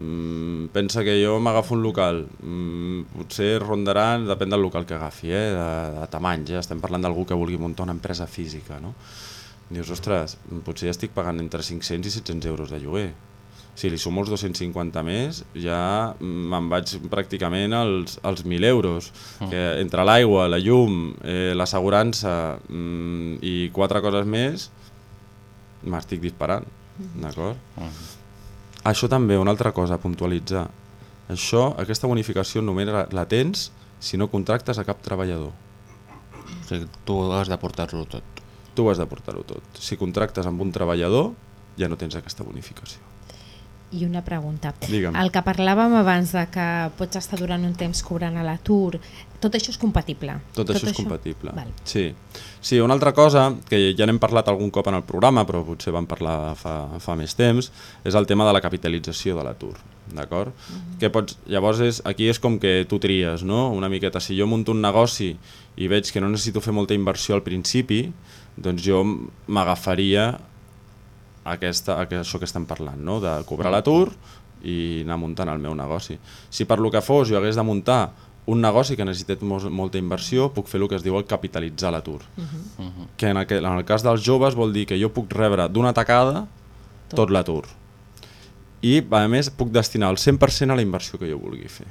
mm, pensa que jo m'agafo un local, mm, potser rondarà, depèn del local que agafi, eh, de, de tamany, ja estem parlant d'algú que vulgui muntar una empresa física, no? Dius, ostres, potser ja estic pagant entre 500 i 700 euros de lloguer. Si li sumo els 250 més, ja me'n vaig pràcticament als, als 1.000 euros. Mm. Que entre l'aigua, la llum, eh, l'assegurança mm, i quatre coses més, m'estic disparant, d'acord? Això també, una altra cosa a puntualitzar. Això, aquesta bonificació només la, la tens si no contractes a cap treballador. O sigui, tu has de portar-lo tot. Tu has de portar-ho tot. Si contractes amb un treballador, ja no tens aquesta bonificació. I una pregunta. Digue'm. El que parlàvem abans de que pots estar durant un temps cobrant a l'atur, tot això és compatible? Tot, això és compatible. Val. Sí. sí, una altra cosa, que ja n'hem parlat algun cop en el programa, però potser vam parlar fa, fa més temps, és el tema de la capitalització de l'atur. D'acord? que pots, llavors és, aquí és com que tu tries, no? una miqueta. Si jo munto un negoci i veig que no necessito fer molta inversió al principi, doncs jo m'agafaria aquesta, a això que estem parlant, no? de cobrar l'atur i anar muntant el meu negoci. Si per lo que fos jo hagués de muntar un negoci que necessités mos- molta inversió, puc fer el que es diu el capitalitzar l'atur. Que en, aquel, en el cas dels joves vol dir que jo puc rebre d'una tacada tot, tot l'atur. I, a més, puc destinar el 100% a la inversió que jo vulgui fer.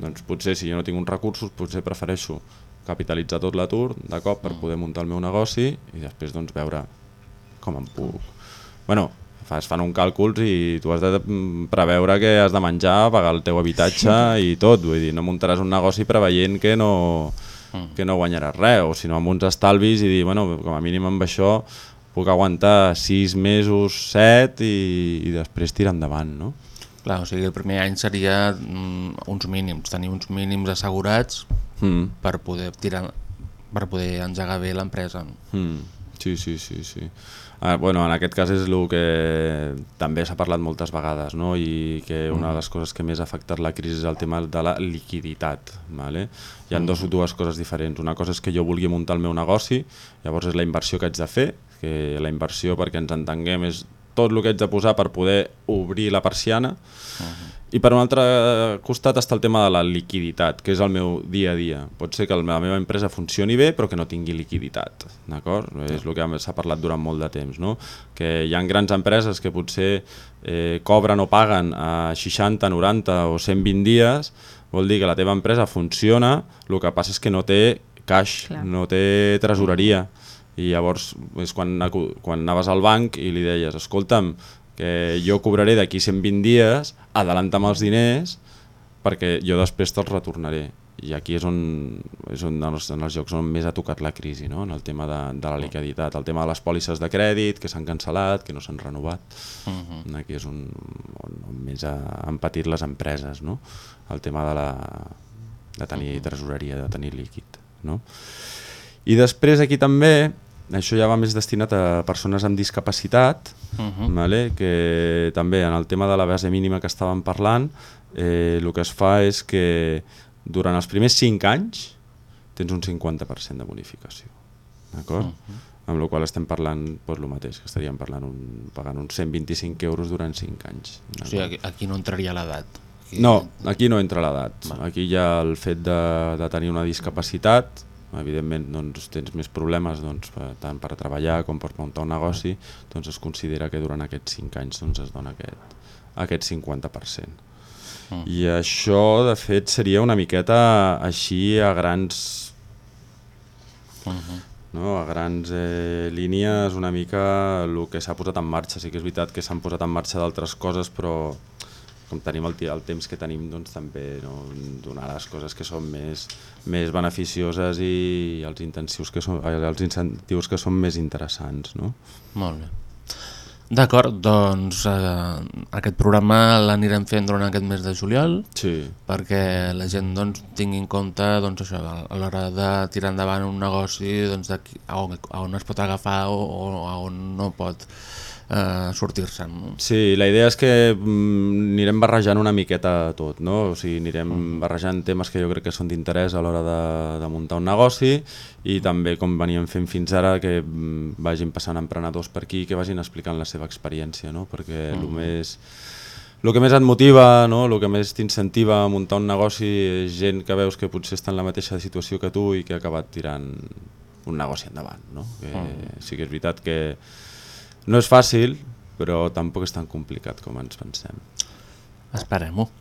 Doncs potser, si jo no tinc uns recursos, potser prefereixo capitalitzar tot l'atur de cop per poder muntar el meu negoci i després doncs, veure com em puc... Bueno, fas, fan un càlcul i tu has de mm, preveure que has de menjar, pagar el teu habitatge i tot, vull dir, no muntaràs un negoci preveient que no, que no guanyaràs res, o si no amb uns estalvis i dir, bueno, com a mínim amb això puc aguantar 6 mesos, 7 i, i després tirar endavant, no? Clar, o sigui, el primer any seria mm, uns mínims, tenir uns mínims assegurats Mm. per poder tirar per poder engegar bé l'empresa. Mm, sí, sí, sí, sí. Ah, bueno, en aquest cas és el que també s'ha parlat moltes vegades no? i que una de les coses que més ha afectat la crisi és el tema de la liquiditat. Vale? Hi ha dos, dues coses diferents. Una cosa és que jo vulgui muntar el meu negoci, llavors és la inversió que haig de fer, que la inversió perquè ens entenguem és tot el que haig de posar per poder obrir la persiana uh -huh. I per un altre costat està el tema de la liquiditat, que és el meu dia a dia. Pot ser que la meva empresa funcioni bé però que no tingui liquiditat, d'acord? -huh. És el que s'ha parlat durant molt de temps, no? Que hi ha grans empreses que potser eh, cobren o paguen a 60, 90 o 120 dies, vol dir que la teva empresa funciona, el que passa és que no té cash, Clar. no té tresoreria i llavors és quan, quan anaves al banc i li deies, escolta'm, que jo cobraré d'aquí 120 dies, adelanta'm els diners perquè jo després te'ls retornaré. I aquí és on, és on en, els, en els jocs on més ha tocat la crisi, no? en el tema de, de la liquiditat, el tema de les pòlisses de crèdit que s'han cancel·lat, que no s'han renovat. Uh -huh. Aquí és on, on, on més ha, han patit les empreses, no? el tema de, la, de tenir uh -huh. tresoreria, de tenir líquid. No? I després aquí també això ja va més destinat a persones amb discapacitat, uh -huh. vale? que també en el tema de la base mínima que estàvem parlant, eh, el que es fa és que durant els primers 5 anys tens un 50% de bonificació. D'acord? Uh -huh. Amb la qual estem parlant pues, el mateix, que estaríem parlant un, pagant uns 125 euros durant 5 anys. O sigui, aquí, aquí no entraria l'edat. Aquí... No, aquí no entra l'edat. Aquí ja el fet de, de tenir una discapacitat evidentment doncs, tens més problemes doncs, tant per treballar com per muntar un negoci, doncs es considera que durant aquests 5 anys doncs, es dona aquest, aquest 50%. Mm. I això, de fet, seria una miqueta així a grans... Uh -huh. no? a grans eh, línies una mica el que s'ha posat en marxa. Sí que és veritat que s'han posat en marxa d'altres coses, però com tenim el, el temps que tenim doncs també no, donar les coses que són més, més beneficioses i els, intensius que són, els incentius que són més interessants. No? Molt bé. D'acord, doncs eh, aquest programa l'anirem fent durant aquest mes de juliol sí. perquè la gent doncs, tingui en compte doncs, això, a l'hora de tirar endavant un negoci doncs, a, on, a on es pot agafar o, o a on no pot eh, sortir-se'n. Sí, la idea és que mm, anirem barrejant una miqueta tot, no? o sigui, anirem mm. barrejant temes que jo crec que són d'interès a l'hora de, de muntar un negoci i també com veníem fent fins ara que mm, vagin passant emprenedors per aquí i que vagin explicant la seva experiència, no? perquè mm. el més el que més et motiva, no? el que més t'incentiva a muntar un negoci és gent que veus que potser està en la mateixa situació que tu i que ha acabat tirant un negoci endavant. No? Que mm. Sí que és veritat que no és fàcil, però tampoc és tan complicat com ens pensem. Esperem-ho.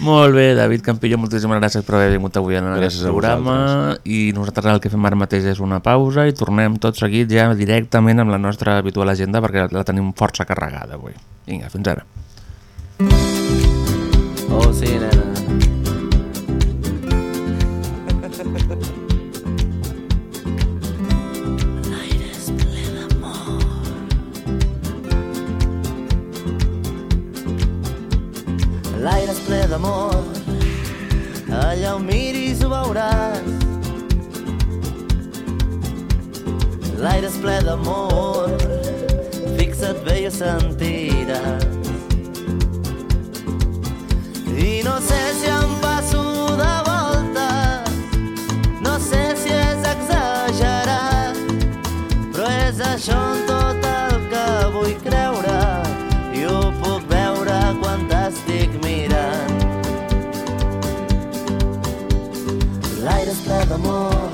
Molt bé, David Campillo, moltíssimes gràcies per haver vingut avui en gràcies aquest programa i nosaltres el que fem ara mateix és una pausa i tornem tot seguit ja directament amb la nostra habitual agenda perquè la tenim força carregada avui. Vinga, fins ara. Oh, sí, nena. Ple d'amor, fixa't bé i ho sentiràs. I no sé si em passo de volta, no sé si és exagerat, però és això en tot el que vull creure i ho puc veure quan t'estic mirant. L'aire és ple d'amor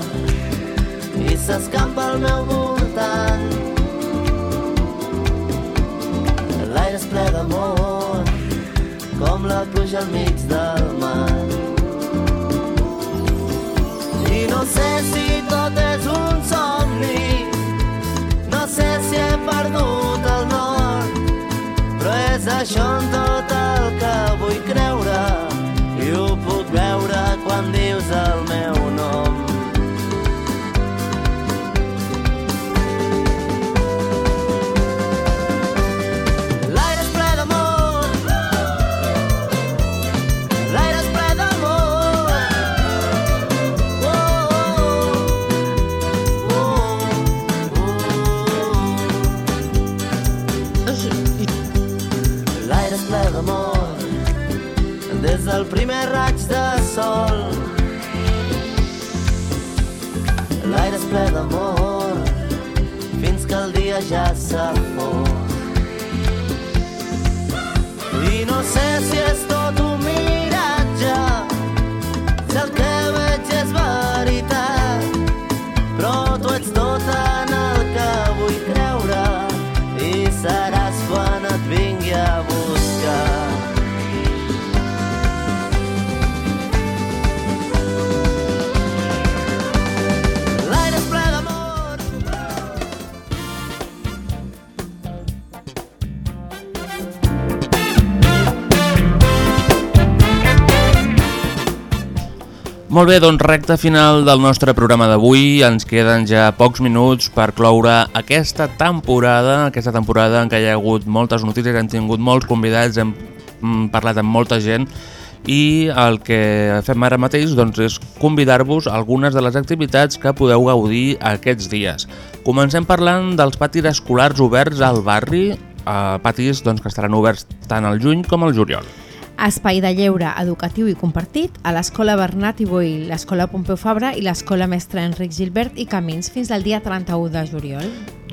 i s'escampa al meu voltant. L'aire és ple d'amor com la pluja al mig del mar. I no sé si tot és un somni, no sé si he perdut el nord, però és això en tot el que vull creure i ho puc veure quan dius el meu del primer raig de sol. L'aire és ple d'amor fins que el dia ja s'ha fos. I no sé si és Molt bé, doncs recta final del nostre programa d'avui. Ens queden ja pocs minuts per cloure aquesta temporada, aquesta temporada en què hi ha hagut moltes notícies, hem tingut molts convidats, hem mm, parlat amb molta gent i el que fem ara mateix doncs, és convidar-vos algunes de les activitats que podeu gaudir aquests dies. Comencem parlant dels patis escolars oberts al barri, eh, patis doncs, que estaran oberts tant al juny com al juliol. Espai de lleure educatiu i compartit a l'Escola Bernat i Boí, l'Escola Pompeu Fabra i l'Escola Mestre Enric Gilbert i Camins fins al dia 31 de juliol.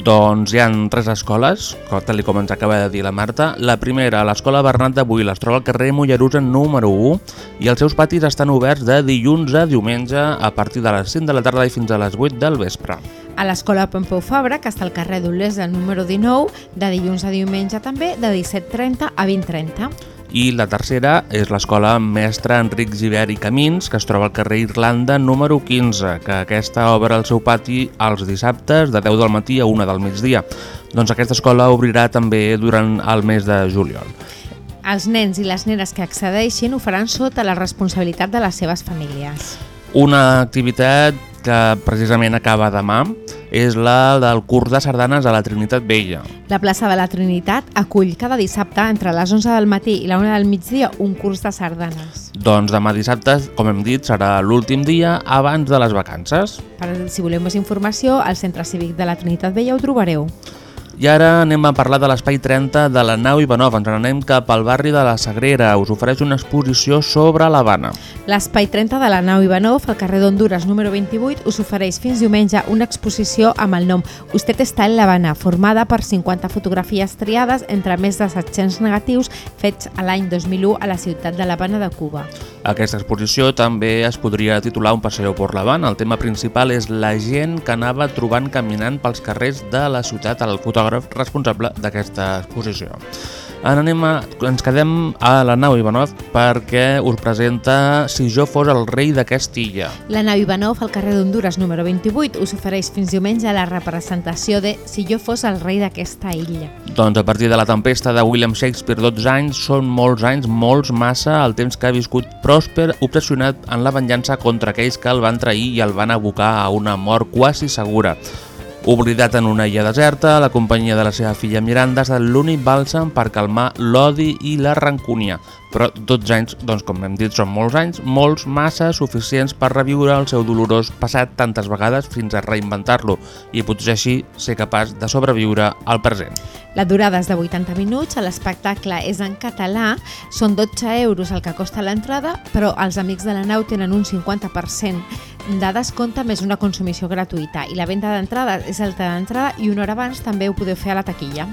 Doncs hi han tres escoles, co- tal com ens acaba de dir la Marta. La primera, l'Escola Bernat de Buil, es troba al carrer Mollerusa número 1 i els seus patis estan oberts de dilluns a diumenge a partir de les 5 de la tarda i fins a les 8 del vespre. A l'Escola Pompeu Fabra, que està al carrer d'Olesa número 19, de dilluns a diumenge també, de 17.30 a 20.30. I la tercera és l'escola Mestre Enric Givert i Camins, que es troba al carrer Irlanda número 15, que aquesta obre el seu pati els dissabtes de 10 del matí a 1 del migdia. Doncs aquesta escola obrirà també durant el mes de juliol. Els nens i les nenes que accedeixin ho faran sota la responsabilitat de les seves famílies. Una activitat que precisament acaba demà és la del curs de sardanes a la Trinitat Vella. La plaça de la Trinitat acull cada dissabte entre les 11 del matí i la 1 del migdia un curs de sardanes. Doncs demà dissabte, com hem dit, serà l'últim dia abans de les vacances. Per, si voleu més informació, al Centre Cívic de la Trinitat Vella ho trobareu. I ara anem a parlar de l'Espai 30 de la Nau Ivanov. Ens n'anem cap al barri de la Sagrera. Us ofereix una exposició sobre l'Havana. L'Espai 30 de la nau Ivanov, al carrer d'Honduras número 28, us ofereix fins diumenge una exposició amb el nom Usted està en l'Havana, formada per 50 fotografies triades entre més de 700 negatius fets a l'any 2001 a la ciutat de l'Havana de Cuba. Aquesta exposició també es podria titular Un passeo por l'Havana. El tema principal és la gent que anava trobant caminant pels carrers de la ciutat, el fotògraf responsable d'aquesta exposició. Ara anem a, ens quedem a la nau Ivanov perquè us presenta Si jo fos el rei d'aquesta illa. La nau Ivanov, al carrer d'Honduras número 28, us ofereix fins diumenge la representació de Si jo fos el rei d'aquesta illa. Doncs a partir de la tempesta de William Shakespeare, 12 anys, són molts anys, molts massa, el temps que ha viscut pròsper, obsessionat en la venjança contra aquells que el van trair i el van abocar a una mort quasi segura. Oblidat en una illa deserta, la companyia de la seva filla Miranda estat l'únic bàlsam per calmar l'odi i la rancúnia. Però 12 anys, doncs com hem dit, són molts anys, molts massa suficients per reviure el seu dolorós passat tantes vegades fins a reinventar-lo i potser així ser capaç de sobreviure al present. La durada és de 80 minuts, l'espectacle és en català, són 12 euros el que costa l'entrada, però els amics de la nau tenen un 50% de descompte més una consumició gratuïta i la venda d'entrada és el d'entrada i una hora abans també ho podeu fer a la taquilla.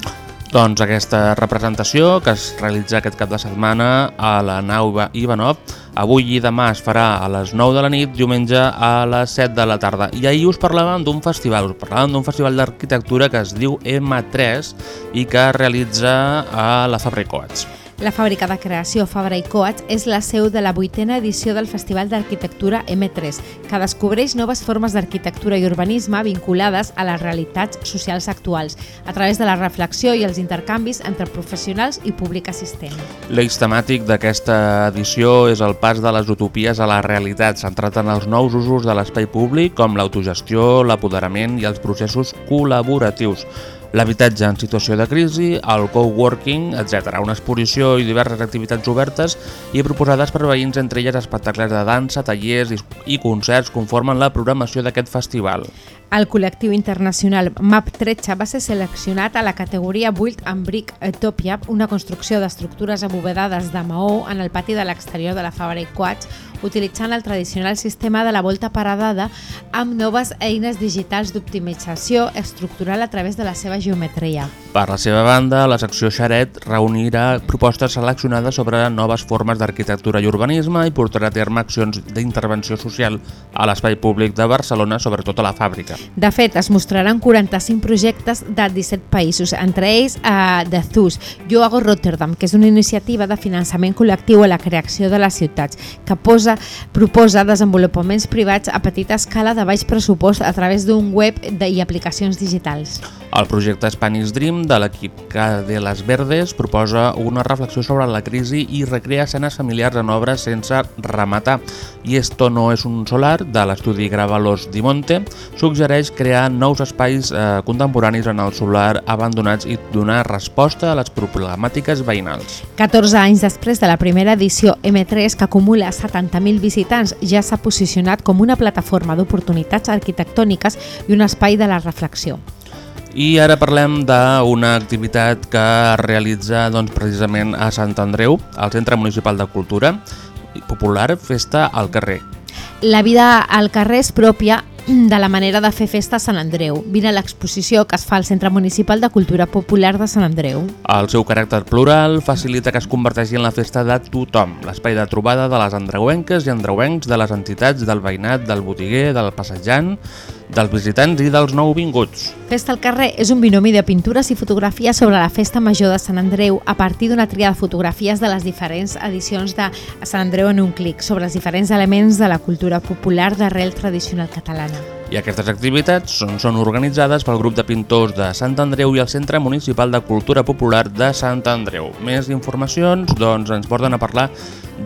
Doncs aquesta representació que es realitza aquest cap de setmana a la nau Ivanov avui i demà es farà a les 9 de la nit, diumenge a les 7 de la tarda. I ahir us parlàvem d'un festival, us parlàvem d'un festival d'arquitectura que es diu M3 i que es realitza a la Coats. La fàbrica de creació Fabra i Coats és la seu de la vuitena edició del Festival d'Arquitectura M3, que descobreix noves formes d'arquitectura i urbanisme vinculades a les realitats socials actuals, a través de la reflexió i els intercanvis entre professionals i públic assistent. L'eix temàtic d'aquesta edició és el pas de les utopies a la realitat, centrat en els nous usos de l'espai públic com l'autogestió, l'apoderament i els processos col·laboratius. L'habitatge en situació de crisi, el coworking, etc. Una exposició i diverses activitats obertes i proposades per veïns, entre elles espectacles de dansa, tallers i, concerts conformen la programació d'aquest festival. El col·lectiu internacional MAP 13 va ser seleccionat a la categoria Build and Brick Utopia, una construcció d'estructures abovedades de maó en el pati de l'exterior de la Fabra i Coats, utilitzant el tradicional sistema de la volta paradada amb noves eines digitals d'optimització estructural a través de la seva geometria. Per la seva banda, la secció Xaret reunirà propostes seleccionades sobre noves formes d'arquitectura i urbanisme i portarà a terme accions d'intervenció social a l'espai públic de Barcelona, sobretot a la fàbrica. De fet, es mostraran 45 projectes de 17 països, entre ells eh, The Thus, Jo hago Rotterdam, que és una iniciativa de finançament col·lectiu a la creació de les ciutats, que posa, proposa desenvolupaments privats a petita escala de baix pressupost a través d'un web de, i aplicacions digitals. El projecte Spanish Dream de l'equip de les Verdes proposa una reflexió sobre la crisi i recrea escenes familiars en obres sense rematar. I Esto no és un solar, de l'estudi Gravalos di Monte, suggereix crear nous espais eh, contemporanis en el solar abandonats i donar resposta a les problemàtiques veïnals. 14 anys després de la primera edició M3, que acumula 70.000 visitants, ja s'ha posicionat com una plataforma d'oportunitats arquitectòniques i un espai de la reflexió. I ara parlem d'una activitat que es realitza doncs, precisament a Sant Andreu, al Centre Municipal de Cultura Popular Festa al carrer. La vida al carrer és pròpia de la manera de fer festa a Sant Andreu. Vine a l'exposició que es fa al Centre Municipal de Cultura Popular de Sant Andreu. El seu caràcter plural facilita que es converteixi en la festa de tothom, l'espai de trobada de les andreuenques i andreuencs, de les entitats, del veïnat, del botiguer, del passejant, dels visitants i dels nouvinguts. Festa al carrer és un binomi de pintures i fotografies sobre la Festa Major de Sant Andreu a partir d'una tria de fotografies de les diferents edicions de Sant Andreu en un clic sobre els diferents elements de la cultura popular d'arrel tradicional catalana. I aquestes activitats són, són organitzades pel grup de pintors de Sant Andreu i el Centre Municipal de Cultura Popular de Sant Andreu. Més informacions doncs, ens porten a parlar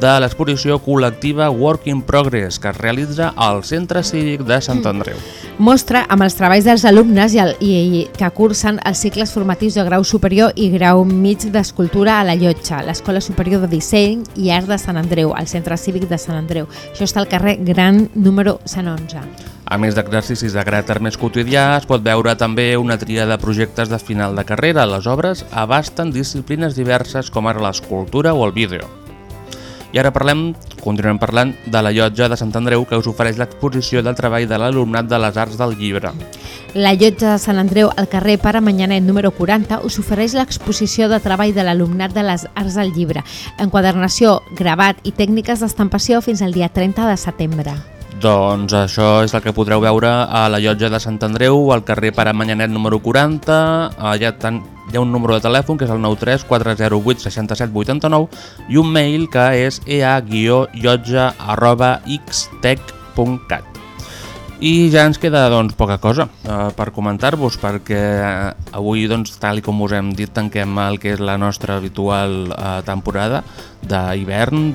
de l'exposició col·lectiva Work in Progress que es realitza al Centre Cívic de Sant Andreu. Mostra amb els treballs dels alumnes i, el, i, i que cursen els cicles formatius de grau superior i grau mig d'escultura a la Llotja, l'Escola Superior de Disseny i Art de Sant Andreu, al Centre Cívic de Sant Andreu. Això està al carrer Gran número 111. A més d'exercicis de caràcter més quotidià, es pot veure també una tria de projectes de final de carrera. Les obres abasten disciplines diverses com ara l'escultura o el vídeo. I ara parlem, continuem parlant de la llotja de Sant Andreu que us ofereix l'exposició del treball de l'alumnat de les arts del llibre. La llotja de Sant Andreu al carrer Pare Manyanet número 40 us ofereix l'exposició de treball de l'alumnat de les arts del llibre, enquadernació, gravat i tècniques d'estampació fins al dia 30 de setembre. Doncs això és el que podreu veure a la llotja de Sant Andreu, al carrer Pare Manyanet número 40. Allà tan, hi ha un número de telèfon que és el 93 408 67 89 i un mail que és ea-llotja arroba xtec.cat. I ja ens queda doncs, poca cosa eh, per comentar-vos perquè eh, avui, doncs, tal i com us hem dit, tanquem el que és la nostra habitual eh, temporada d'hivern,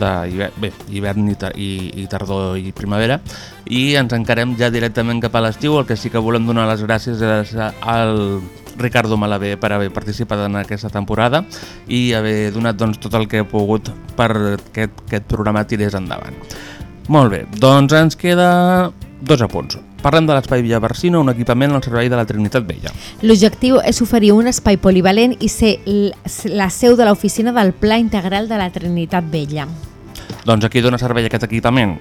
bé, hivern i, i, i tardor i primavera i ens encarem ja directament cap a l'estiu, el que sí que volem donar les gràcies és al Ricardo Malavé per haver participat en aquesta temporada i haver donat doncs, tot el que he pogut per que aquest programa tirés endavant. Molt bé, doncs ens queda dos apunts. Parlem de l'Espai Villa Barsina, un equipament al servei de la Trinitat Vella. L'objectiu és oferir un espai polivalent i ser la seu de l'oficina del Pla Integral de la Trinitat Vella. Doncs aquí dona servei aquest equipament?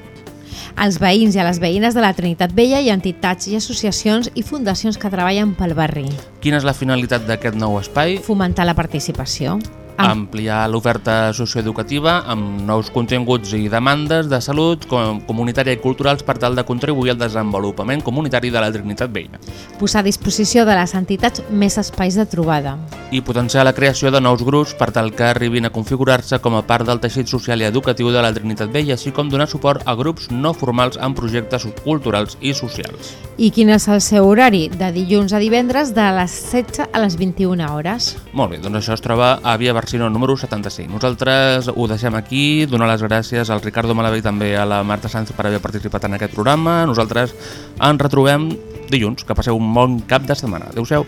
als veïns i a les veïnes de la Trinitat Vella i entitats i associacions i fundacions que treballen pel barri. Quina és la finalitat d'aquest nou espai? Fomentar la participació. Ampliar l'oferta socioeducativa amb nous continguts i demandes de salut com, comunitària i culturals per tal de contribuir al desenvolupament comunitari de la Trinitat Vella. Posar a disposició de les entitats més espais de trobada. I potenciar la creació de nous grups per tal que arribin a configurar-se com a part del teixit social i educatiu de la Trinitat Vella, així com donar suport a grups no formals en projectes culturals i socials. I quin és el seu horari? De dilluns a divendres de les 16 a les 21 hores. Molt bé, doncs això es troba a Via Barsino número 75. Nosaltres ho deixem aquí, donar les gràcies al Ricardo Malavé i també a la Marta Sanz per haver participat en aquest programa. Nosaltres ens retrobem dilluns. Que passeu un bon cap de setmana. Adéu-siau.